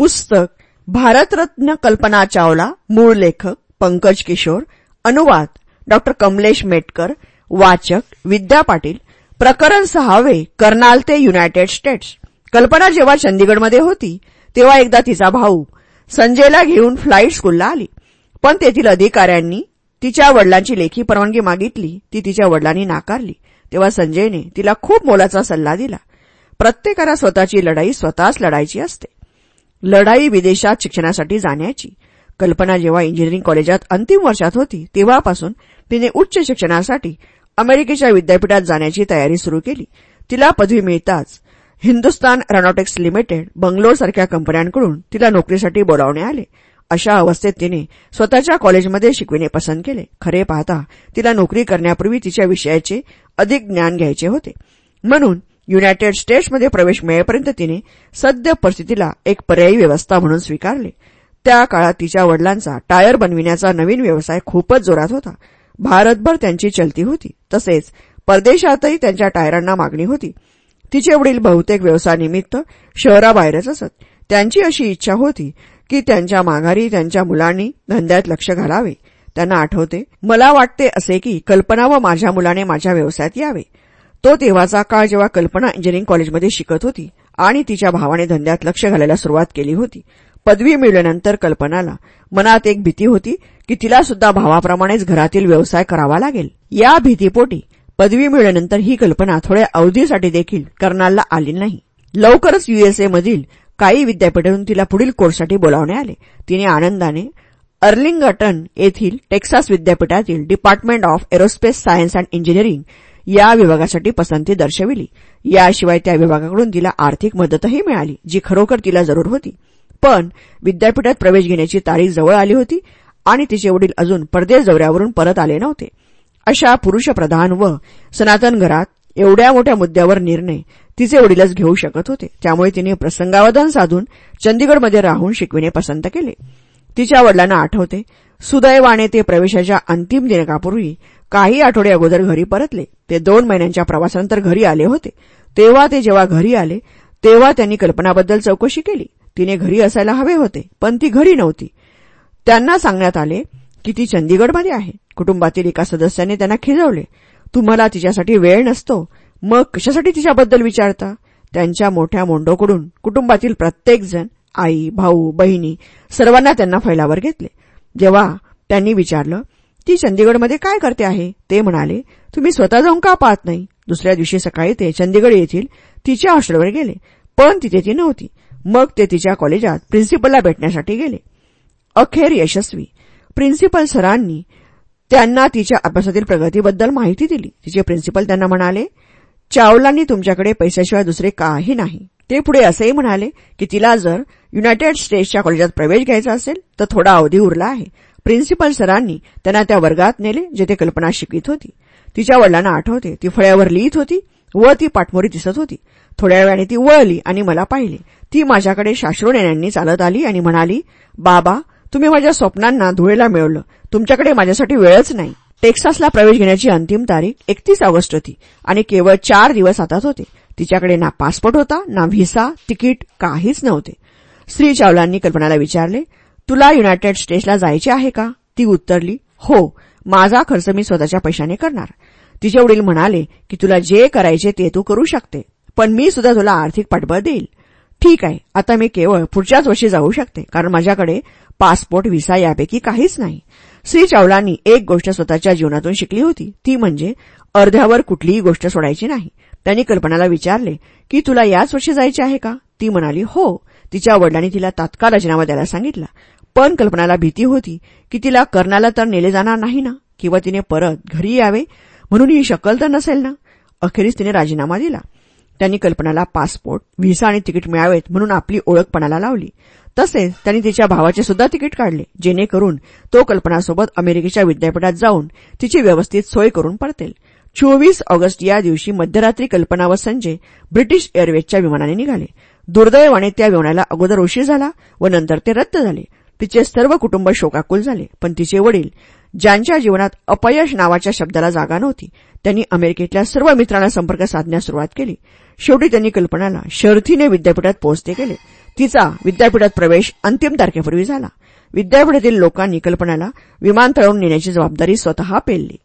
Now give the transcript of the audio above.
पुस्तक भारतरत्न कल्पना चावला मूळ लेखक पंकज किशोर अनुवाद डॉक्टर कमलेश मेटकर वाचक विद्या पाटील प्रकरण सहावे कर्नाल ते युनायटेड स्टेट्स. कल्पना जेव्हा चंदीगडमध्ये होती तेव्हा एकदा तिचा भाऊ संजयला घेऊन फ्लाईट स्कूलला आली. पण तेथील अधिकाऱ्यांनी तिच्या वडिलांची लेखी परवानगी मागितली ती तिच्या वडिलांनी नाकारली. तेव्हा संजयने तिला खूप मोलाचा सल्ला दिला. प्रत्येकाला स्वतःची लढाई स्वतःच लढायची असते. लढाई विदेशात शिक्षणासाठी जाण्याची. कल्पना जेव्हा इंजिनिअरिंग कॉलेजात अंतिम वर्षात होती तेव्हापासून तिने उच्च शिक्षणासाठी अमेरिकेच्या विद्यापीठात जाण्याची तयारी सुरू केली. तिला पदवी मिळताच हिंदुस्तान एरोनॉटिक्स लिमिटेड बंगलोरसारख्या कंपन्यांकडून तिला नोकरीसाठी बोलावणे आले. अशा अवस्थेत तिने स्वतःच्या कॉलेजमध्ये शिकविणे पसंत केले. खरे पाहता तिला नोकरी करण्यापूर्वी तिच्या विषयाचे अधिक ज्ञान घ्यायचे होते. म्हणून युनायटेड स्टेट्समध्ये प्रवेश मिळेपर्यंत तिने सद्य परिस्थितीला एक पर्यायी व्यवस्था म्हणून स्वीकारले. त्या काळात तिच्या वडिलांचा टायर बनविण्याचा नवीन व्यवसाय खूपच जोरात होता. भारतभर त्यांची चलती होती. तसेच परदेशातही त्यांच्या टायरांना मागणी होती. तिचे वडील बहुतेक व्यवसायानिमित्त शहराबाहेरच असत. त्यांची अशी इच्छा होती की त्यांच्या माघारी त्यांच्या मुलांनी धंद्यात लक्ष घालावे. त्यांना आठवते मला वाटते असे की कल्पना व माझ्या मुलाने माझ्या व्यवसायात यावे. तो तेव्हाचा काळ जेव्हा कल्पना इंजिनिअरिंग कॉलेजमध्ये शिकत होती आणि तिच्या भावाने धंद्यात लक्ष घालायला सुरुवात केली होती. पदवी मिळाल्यानंतर कल्पनाला मनात एक भीती होती की तिला सुद्धा भावाप्रमाणेच घरातील व्यवसाय करावा लागेल. या भीतीपोटी पदवी मिळाल्यानंतर ही कल्पना थोड्या अवधीसाठी देखील कर्नालला आली नाही. लवकरच युएसए मधील काही विद्यापीठातून तिला पुढील कोर्ससाठी बोलावणे आले. तिने आनंदाने अर्लिंगटन येथील टेक्सास विद्यापीठातील department of aerospace science and engineering या विभागासाठी पसंती दर्शविली. याशिवाय त्या विभागाकडून तिला आर्थिक मदतही मिळाली जी खरोखर तिला जरूर होती. पण विद्यापीठात प्रवेश घेण्याची तारीख जवळ आली होती आणि तिचे वडील अजून परदेश दौऱ्यावरून परत आले नव्हते. अशा पुरुषप्रधान व सनातन घरात एवढ्या मोठ्या मुद्द्यावर निर्णय तिचे वडीलच घेऊ शकत होते. त्यामुळे तिने प्रसंगावधान साधून चंदीगडमध्ये राहून शिकविणे पसंत केले. तिच्या वडिलांना आठवते सुदैवाने ते प्रवेशाच्या अंतिम दिनकापूर्वी काही आठवडे अगोदर घरी परतले. ते दोन महिन्यांच्या प्रवासानंतर घरी आले होते. तेव्हा ते जेव्हा घरी आले तेव्हा त्यांनी कल्पनाबद्दल चौकशी केली. तिने घरी असायला हवे होते पण ती घरी नव्हती. त्यांना सांगण्यात आले की ती चंदीगडमध्ये आहे. कुटुंबातील एका सदस्याने त्यांना खिजवले. तुम्हाला तिच्यासाठी वेळ नसतो. मग कशासाठी तिच्याबद्दल विचारता? त्यांच्या मोठ्या मोंडोकडून कुटुंबातील प्रत्येकजण आई भाऊ बहिणी सर्वांना त्यांना फैलावर घेतले. जेव्हा त्यांनी विचारलं ती चंदीगडमध्ये काय करते आहे? ते म्हणाले तुम्ही स्वतः जाऊन का पाहत नाही? दुसऱ्या दिवशी सकाळी ते चंदीगड येथील तिच्या हॉस्टेलवर गेले. पण तिथे ती नव्हती. मग ते तिच्या कॉलेजात प्रिन्सिपलला भेटण्यासाठी गेले. अखेर यशस्वी. प्रिन्सिपल सरांनी त्यांना तिच्या अभ्यासातील प्रगतीबद्दल माहिती दिली. तिचे प्रिन्सिपल त्यांना म्हणाले चावलांनी तुमच्याकडे पैशाशिवाय दुसरे काही नाही. ते पुढे असंही म्हणाले की तिला जर युनायटेड स्टेट्सच्या कॉलेजात प्रवेश घ्यायचा असेल तर थोडा अवधी उरला आहे. प्रिन्सिपल सरांनी त्यांना त्या वर्गात नेले जेथे कल्पना शिकवित होती. तिच्या वडिलांना आठवते ती फळ्यावर लिहित होती व ती पाठमोरी दिसत होती. थोड्या वेळाने ती वळली आणि मला पाहिले. ती माझ्याकडे शाश्रू नेण्यांनी चालत आली आणि म्हणाली बाबा तुम्ही माझ्या स्वप्नांना धुळेला मिळवलं. तुमच्याकडे माझ्यासाठी वेळच नाही. टेक्सासला प्रवेश घेण्याची अंतिम तारीख एकतीस ऑगस्ट होती आणि केवळ चार दिवस हातात होते. तिच्याकडे ना पासपोर्ट होता ना व्हिसा तिकीट काहीच नव्हते. श्री चावलांनी कल्पनाला विचारले तुला युनायटेड स्टेट्सला जायचे आहे का? ती उत्तरली हो माझा खर्च मी स्वतःच्या पैशाने करणार. तिचे वडील म्हणाले की तुला जे करायचे ते तू करू शकते पण मी सुद्धा तुला आर्थिक पाठबळ देईल. ठीक आहे आता मी केवळ पुढच्याच वर्षी जाऊ शकते कारण माझ्याकडे पासपोर्ट व्हिसा यापैकी काहीच नाही. श्री चावलांनी एक गोष्ट स्वतःच्या जीवनातून शिकली होती. ती म्हणजे अर्ध्यावर कुठलीही गोष्ट सोडायची नाही. त्यांनी कल्पनाला विचारले की तुला याच वर्षी जायचे आहे का? ती म्हणाली हो. तिच्या वडिलांनी तिला तात्काळ राजीनामा द्यायला सांगितला. पण कल्पनाला भीती होती की तिला कर्णाला तर नेले जाणार नाही ना किंवा तिने परत घरी यावे म्हणून ही शकल तर नसेल ना? अखेरीस तिने राजीनामा दिला. त्यांनी कल्पनाला पासपोर्ट व्हिसा आणि तिकीट मिळावेत म्हणून आपली ओळखपणाला लावली. तसेच त्यांनी तिच्या भावाचे सुद्धा तिकीट काढले जेणेकरून तो कल्पनासोबत अमेरिकेच्या विद्यापीठात जाऊन तिची व्यवस्थित सोय करून परतेल चोवीस ऑगस्ट या दिवशी मध्यरात्री कल्पना व संजय ब्रिटिश एअरवेजच्या विमानाने निघाले. दुर्दैवाने त्या विमानाला अगोदर उशीर झाला व नंतर ते रद्द झाले. तिचे सर्व कुटुंब शोकाकुल झाले. पण तिचे वडील ज्यांच्या जीवनात अपयश नावाच्या शब्दाला जागा नव्हती त्यांनी अमेरिकेतल्या सर्व मित्रांना संपर्क साधण्यास सुरुवात केली. शेवटी त्यांनी कल्पनाला शर्थीने विद्यापीठात पोहोचते केले. तिचा विद्यापीठात प्रवेश अंतिम तारखेपूर्वी झाला. विद्यापीठातील लोकांनी कल्पनाला विमानतळावरून नेण्याची जबाबदारी स्वतः पेलली.